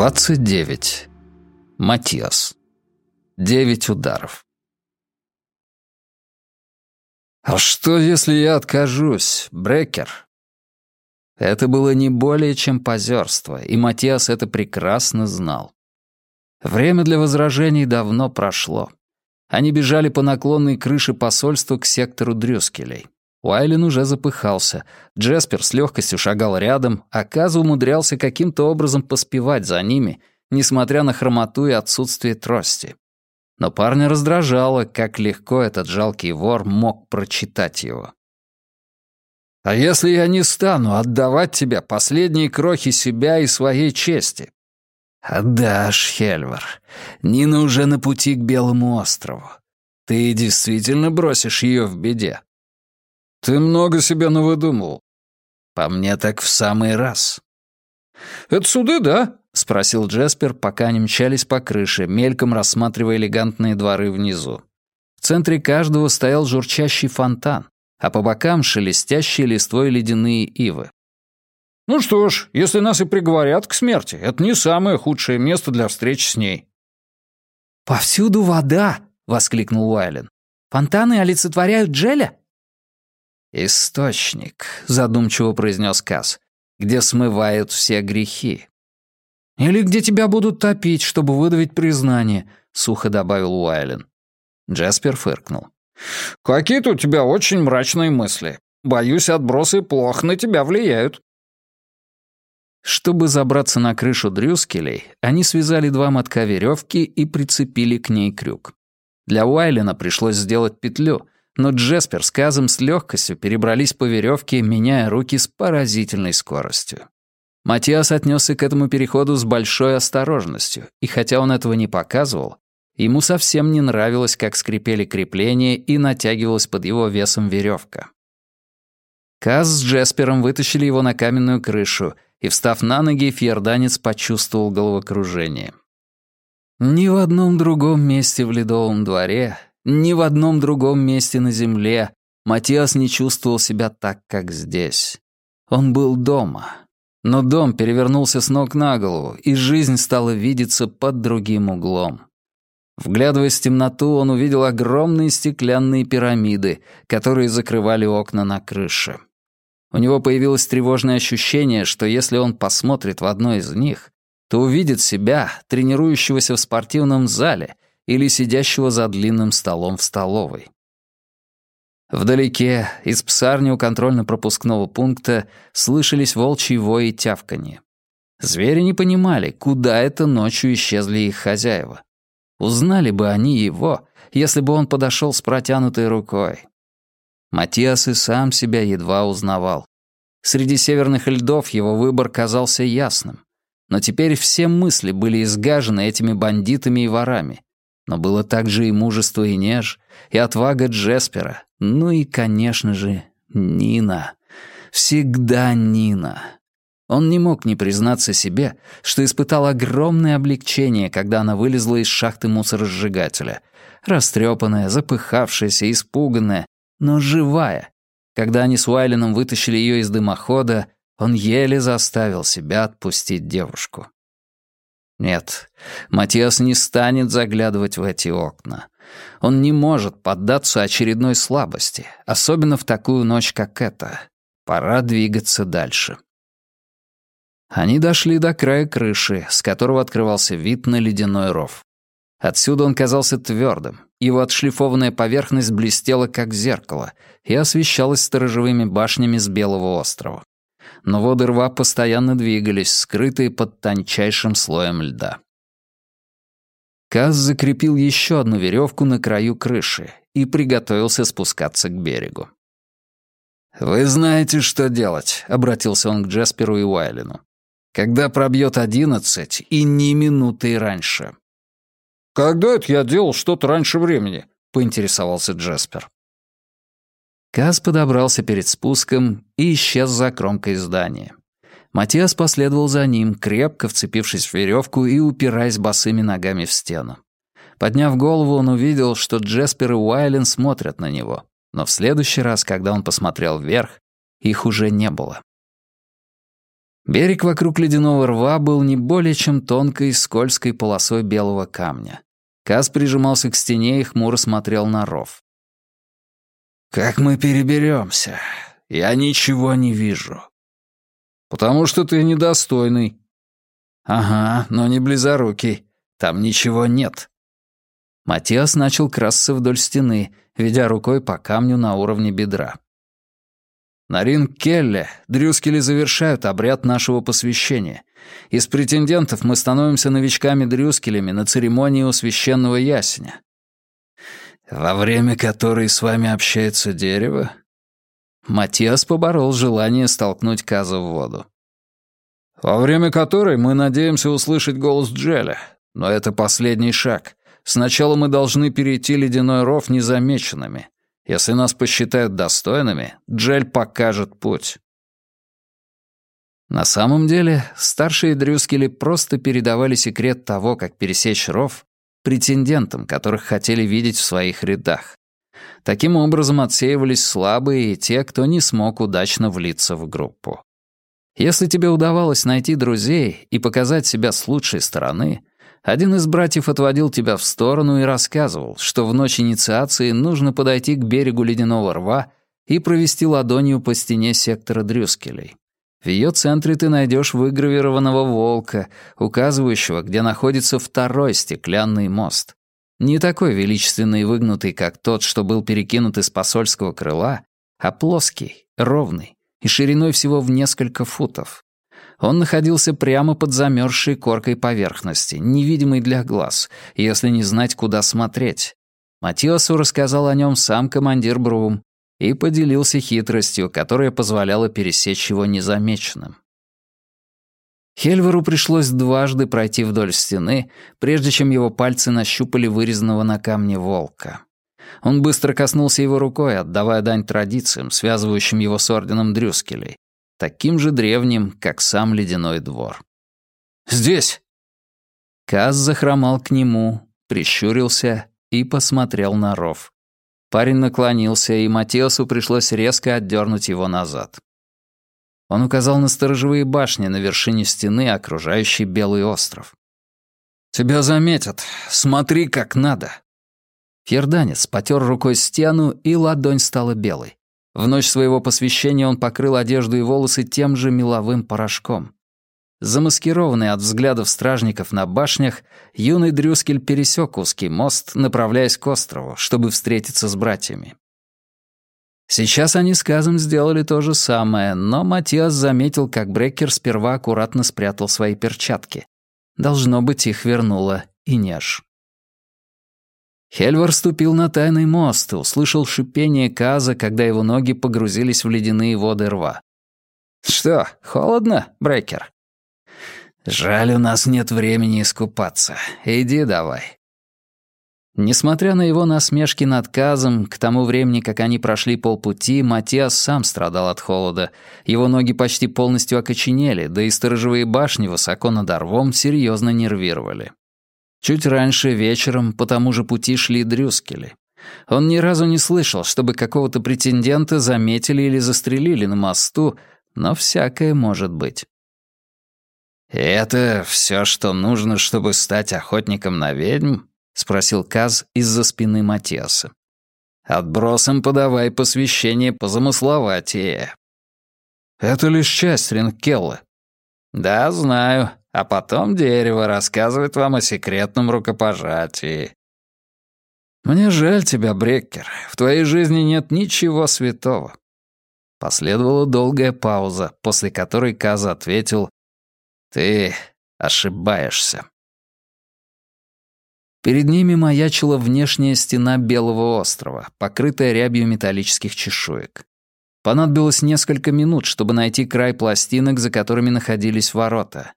29. Матиас. Девять ударов. «А что, если я откажусь, Брекер?» Это было не более чем позерство, и Матиас это прекрасно знал. Время для возражений давно прошло. Они бежали по наклонной крыше посольства к сектору Дрюскелей. Уайлен уже запыхался. Джеспер с легкостью шагал рядом, а Каз умудрялся каким-то образом поспевать за ними, несмотря на хромоту и отсутствие трости. Но парня раздражало, как легко этот жалкий вор мог прочитать его. «А если я не стану отдавать тебе последние крохи себя и своей чести?» «Отдашь, Хельвар. Нина уже на пути к Белому острову. Ты действительно бросишь ее в беде?» «Ты много себе навыдумывал». «По мне так в самый раз». «Это суды, да?» — спросил Джеспер, пока они мчались по крыше, мельком рассматривая элегантные дворы внизу. В центре каждого стоял журчащий фонтан, а по бокам шелестящие листвой ледяные ивы. «Ну что ж, если нас и приговорят к смерти, это не самое худшее место для встреч с ней». «Повсюду вода!» — воскликнул Уайлен. «Фонтаны олицетворяют Джеля?» «Источник», — задумчиво произнес Касс, «где смывают все грехи». «Или где тебя будут топить, чтобы выдавить признание», — сухо добавил Уайлен. Джаспер фыркнул. «Какие-то у тебя очень мрачные мысли. Боюсь, отбросы плохо на тебя влияют». Чтобы забраться на крышу Дрюскелей, они связали два мотка веревки и прицепили к ней крюк. Для Уайлена пришлось сделать петлю, но Джеспер с Казом с легкостью перебрались по веревке, меняя руки с поразительной скоростью. Матиас отнесся к этому переходу с большой осторожностью, и хотя он этого не показывал, ему совсем не нравилось, как скрипели крепления и натягивалась под его весом веревка. Каз с Джеспером вытащили его на каменную крышу, и, встав на ноги, фьерданец почувствовал головокружение. Ни в одном другом месте в Ледовом дворе ни в одном другом месте на земле Матиас не чувствовал себя так, как здесь. Он был дома. Но дом перевернулся с ног на голову, и жизнь стала видеться под другим углом. Вглядываясь в темноту, он увидел огромные стеклянные пирамиды, которые закрывали окна на крыше. У него появилось тревожное ощущение, что если он посмотрит в одно из них, то увидит себя, тренирующегося в спортивном зале — или сидящего за длинным столом в столовой. Вдалеке, из псарни у контрольно-пропускного пункта, слышались волчьи вои и тявканье. Звери не понимали, куда это ночью исчезли их хозяева. Узнали бы они его, если бы он подошел с протянутой рукой. Матиас и сам себя едва узнавал. Среди северных льдов его выбор казался ясным. Но теперь все мысли были изгажены этими бандитами и ворами. Но было также и мужество и неж, и отвага Джеспера, ну и, конечно же, Нина. Всегда Нина. Он не мог не признаться себе, что испытал огромное облегчение, когда она вылезла из шахты мусоросжигателя. Растрепанная, запыхавшаяся, испуганная, но живая. Когда они с Уайленом вытащили ее из дымохода, он еле заставил себя отпустить девушку. Нет, Матиас не станет заглядывать в эти окна. Он не может поддаться очередной слабости, особенно в такую ночь, как эта. Пора двигаться дальше. Они дошли до края крыши, с которого открывался вид на ледяной ров. Отсюда он казался твердым, его отшлифованная поверхность блестела, как зеркало, и освещалась сторожевыми башнями с Белого острова но воды рва постоянно двигались, скрытые под тончайшим слоем льда. Каз закрепил еще одну веревку на краю крыши и приготовился спускаться к берегу. «Вы знаете, что делать», — обратился он к Джасперу и Уайлену. «Когда пробьет одиннадцать, и ни минуты раньше». «Когда это я делал что-то раньше времени?» — поинтересовался Джаспер. Каз подобрался перед спуском и исчез за кромкой здания. Матиас последовал за ним, крепко вцепившись в веревку и упираясь босыми ногами в стену. Подняв голову, он увидел, что Джеспер и Уайлен смотрят на него, но в следующий раз, когда он посмотрел вверх, их уже не было. Берег вокруг ледяного рва был не более чем тонкой скользкой полосой белого камня. Каз прижимался к стене и хмуро смотрел на ров. «Как мы переберемся? Я ничего не вижу». «Потому что ты недостойный». «Ага, но не близорукий. Там ничего нет». Матиас начал красться вдоль стены, ведя рукой по камню на уровне бедра. На Ринг-Келле дрюскели завершают обряд нашего посвящения. Из претендентов мы становимся новичками-дрюскелями на церемонии у священного ясеня. Во время которой с вами общается дерево? Матиас поборол желание столкнуть Каза в воду. Во время которой мы надеемся услышать голос Джеля. Но это последний шаг. Сначала мы должны перейти ледяной ров незамеченными. Если нас посчитают достойными, Джель покажет путь. На самом деле, старшие Дрюскели просто передавали секрет того, как пересечь ров, претендентам, которых хотели видеть в своих рядах. Таким образом отсеивались слабые и те, кто не смог удачно влиться в группу. Если тебе удавалось найти друзей и показать себя с лучшей стороны, один из братьев отводил тебя в сторону и рассказывал, что в ночь инициации нужно подойти к берегу ледяного рва и провести ладонью по стене сектора Дрюскелей. В ее центре ты найдешь выгравированного волка, указывающего, где находится второй стеклянный мост. Не такой величественный и выгнутый, как тот, что был перекинут из посольского крыла, а плоский, ровный и шириной всего в несколько футов. Он находился прямо под замерзшей коркой поверхности, невидимой для глаз, если не знать, куда смотреть. Матиосу рассказал о нем сам командир Брум и поделился хитростью, которая позволяла пересечь его незамеченным. Хельверу пришлось дважды пройти вдоль стены, прежде чем его пальцы нащупали вырезанного на камне волка. Он быстро коснулся его рукой, отдавая дань традициям, связывающим его с орденом Дрюскелей, таким же древним, как сам ледяной двор. «Здесь!» Каз захромал к нему, прищурился и посмотрел на ров. Парень наклонился, и Матеосу пришлось резко отдернуть его назад. Он указал на сторожевые башни на вершине стены, окружающей Белый остров. «Тебя заметят. Смотри, как надо». Ферданец потер рукой стену, и ладонь стала белой. В ночь своего посвящения он покрыл одежду и волосы тем же меловым порошком. Замаскированный от взглядов стражников на башнях, юный Дрюскель пересек узкий мост, направляясь к острову, чтобы встретиться с братьями. Сейчас они с Казом сделали то же самое, но Матиас заметил, как Брекер сперва аккуратно спрятал свои перчатки. Должно быть, их вернула Инеш. Хельвар ступил на тайный мост и услышал шипение Каза, когда его ноги погрузились в ледяные воды рва. «Что, холодно, Брекер?» «Жаль, у нас нет времени искупаться. Иди давай». Несмотря на его насмешки над Казом, к тому времени, как они прошли полпути, Матиас сам страдал от холода. Его ноги почти полностью окоченели, да и сторожевые башни высоко над орвом серьезно нервировали. Чуть раньше, вечером, по тому же пути шли Дрюскели. Он ни разу не слышал, чтобы какого-то претендента заметили или застрелили на мосту, но всякое может быть. «Это все, что нужно, чтобы стать охотником на ведьм?» — спросил Каз из-за спины Матиаса. «Отбросом подавай посвящение позамысловатее». «Это лишь часть Ринкелла». «Да, знаю а потом дерево рассказывает вам о секретном рукопожатии. Мне жаль тебя, Бреккер. В твоей жизни нет ничего святого. Последовала долгая пауза, после которой Каза ответил «Ты ошибаешься». Перед ними маячила внешняя стена Белого острова, покрытая рябью металлических чешуек. Понадобилось несколько минут, чтобы найти край пластинок, за которыми находились ворота.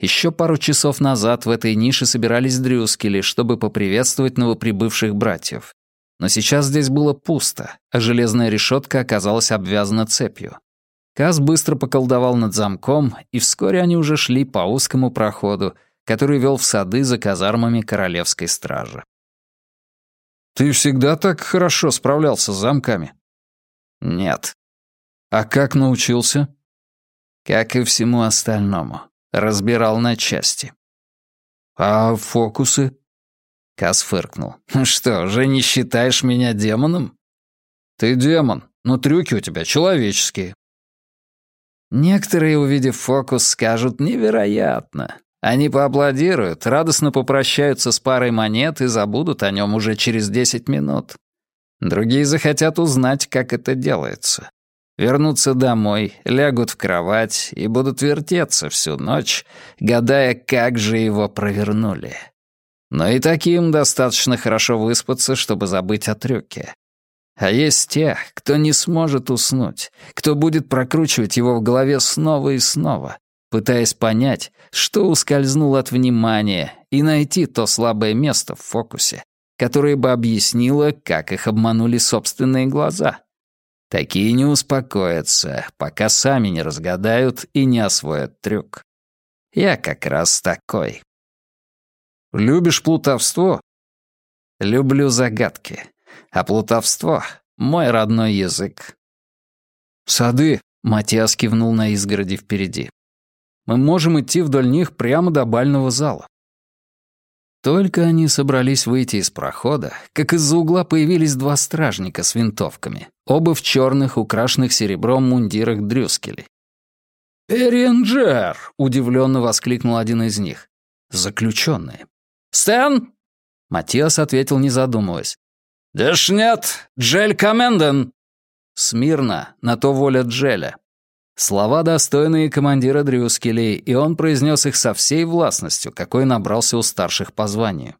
Еще пару часов назад в этой нише собирались дрюскели, чтобы поприветствовать новоприбывших братьев. Но сейчас здесь было пусто, а железная решетка оказалась обвязана цепью. Каз быстро поколдовал над замком, и вскоре они уже шли по узкому проходу, который вел в сады за казармами королевской стражи. «Ты всегда так хорошо справлялся с замками?» «Нет». «А как научился?» Как и всему остальному. Разбирал на части. «А фокусы?» Кас фыркнул. «Что, уже не считаешь меня демоном?» «Ты демон, но трюки у тебя человеческие». Некоторые, увидев фокус, скажут «невероятно». Они поаплодируют, радостно попрощаются с парой монет и забудут о нем уже через десять минут. Другие захотят узнать, как это делается. Вернутся домой, лягут в кровать и будут вертеться всю ночь, гадая, как же его провернули. Но и таким достаточно хорошо выспаться, чтобы забыть о трюке. А есть те, кто не сможет уснуть, кто будет прокручивать его в голове снова и снова, пытаясь понять, что ускользнуло от внимания, и найти то слабое место в фокусе, которое бы объяснило, как их обманули собственные глаза. Такие не успокоятся, пока сами не разгадают и не освоят трюк. Я как раз такой. Любишь плутовство? Люблю загадки. А плутовство — мой родной язык. Сады, Матиас кивнул на изгороди впереди. Мы можем идти вдоль них прямо до бального зала. Только они собрались выйти из прохода, как из-за угла появились два стражника с винтовками, оба в черных, украшенных серебром мундирах дрюскелей. «Эринджер!» — удивленно воскликнул один из них. Заключенные. «Стэн!» Матиас ответил, не задумываясь. «Деш нет, Джель Коменден!» «Смирно, на то воля Джеля». Слова достойные командира Дрюскелей, и он произнес их со всей властностью, какой набрался у старших по званию.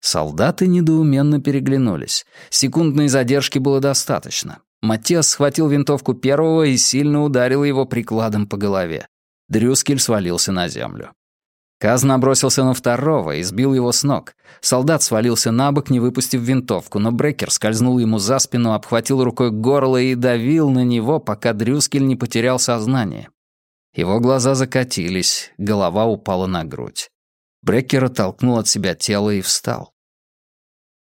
Солдаты недоуменно переглянулись. Секундной задержки было достаточно. Матиас схватил винтовку первого и сильно ударил его прикладом по голове. Дрюскель свалился на землю. Каз набросился на второго и сбил его с ног. Солдат свалился на бок, не выпустив винтовку, но Брекер скользнул ему за спину, обхватил рукой горло и давил на него, пока Дрюскель не потерял сознание. Его глаза закатились, голова упала на грудь. Брекер оттолкнул от себя тело и встал.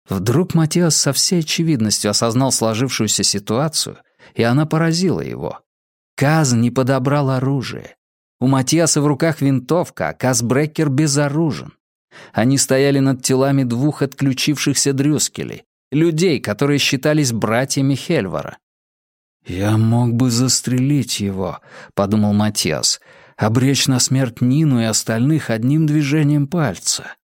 Вдруг Матиас со всей очевидностью осознал сложившуюся ситуацию, и она поразила его. Каз не подобрал оружие. У Матиаса в руках винтовка, а Казбрекер безоружен. Они стояли над телами двух отключившихся дрюскелей, людей, которые считались братьями Хельвара. «Я мог бы застрелить его», — подумал Матиас, «обречь на смерть Нину и остальных одним движением пальца».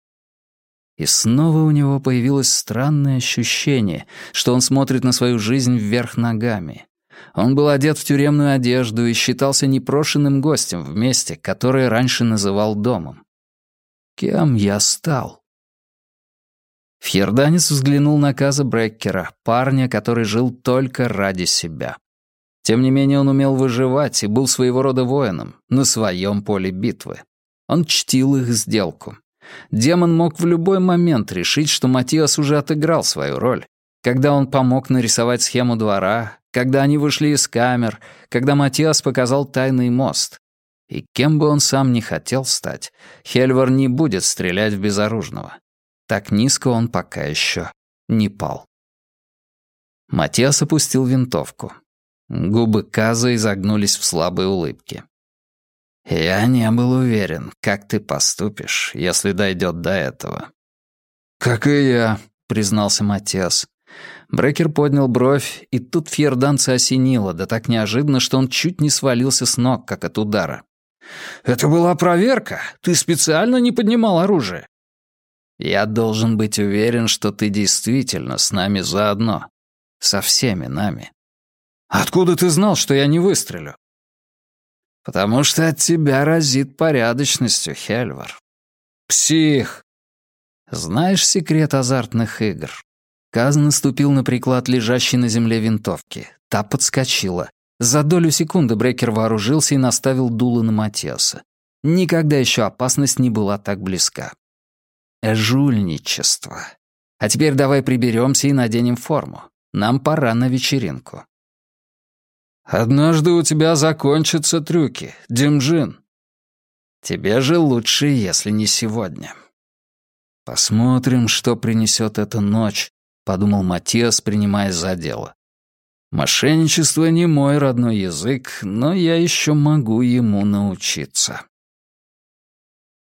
И снова у него появилось странное ощущение, что он смотрит на свою жизнь вверх ногами. Он был одет в тюремную одежду и считался непрошенным гостем в месте, которое раньше называл домом. Кем я стал? Фьерданец взглянул на Каза Бреккера, парня, который жил только ради себя. Тем не менее он умел выживать и был своего рода воином на своем поле битвы. Он чтил их сделку. Демон мог в любой момент решить, что Матиас уже отыграл свою роль, когда он помог нарисовать схему двора, когда они вышли из камер, когда Матиас показал тайный мост. И кем бы он сам ни хотел стать, Хельвар не будет стрелять в безоружного. Так низко он пока еще не пал. Матиас опустил винтовку. Губы Каза изогнулись в слабой улыбке. «Я не был уверен, как ты поступишь, если дойдет до этого». «Как и я», — признался Матиас. Брекер поднял бровь, и тут фьерданца осенило, да так неожиданно, что он чуть не свалился с ног, как от удара. «Это была проверка? Ты специально не поднимал оружие?» «Я должен быть уверен, что ты действительно с нами заодно. Со всеми нами». «Откуда ты знал, что я не выстрелю?» «Потому что от тебя разит порядочностью, Хельвар». «Псих!» «Знаешь секрет азартных игр?» Каз наступил на приклад лежащей на земле винтовки. Та подскочила. За долю секунды Брекер вооружился и наставил дуло на Матиаса. Никогда еще опасность не была так близка. Жульничество. А теперь давай приберемся и наденем форму. Нам пора на вечеринку. Однажды у тебя закончатся трюки, Димджин. Тебе же лучше, если не сегодня. Посмотрим, что принесет эта ночь, — подумал Матиас, принимаясь за дело. Мошенничество не мой родной язык, но я еще могу ему научиться.